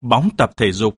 bóng tập thể dục.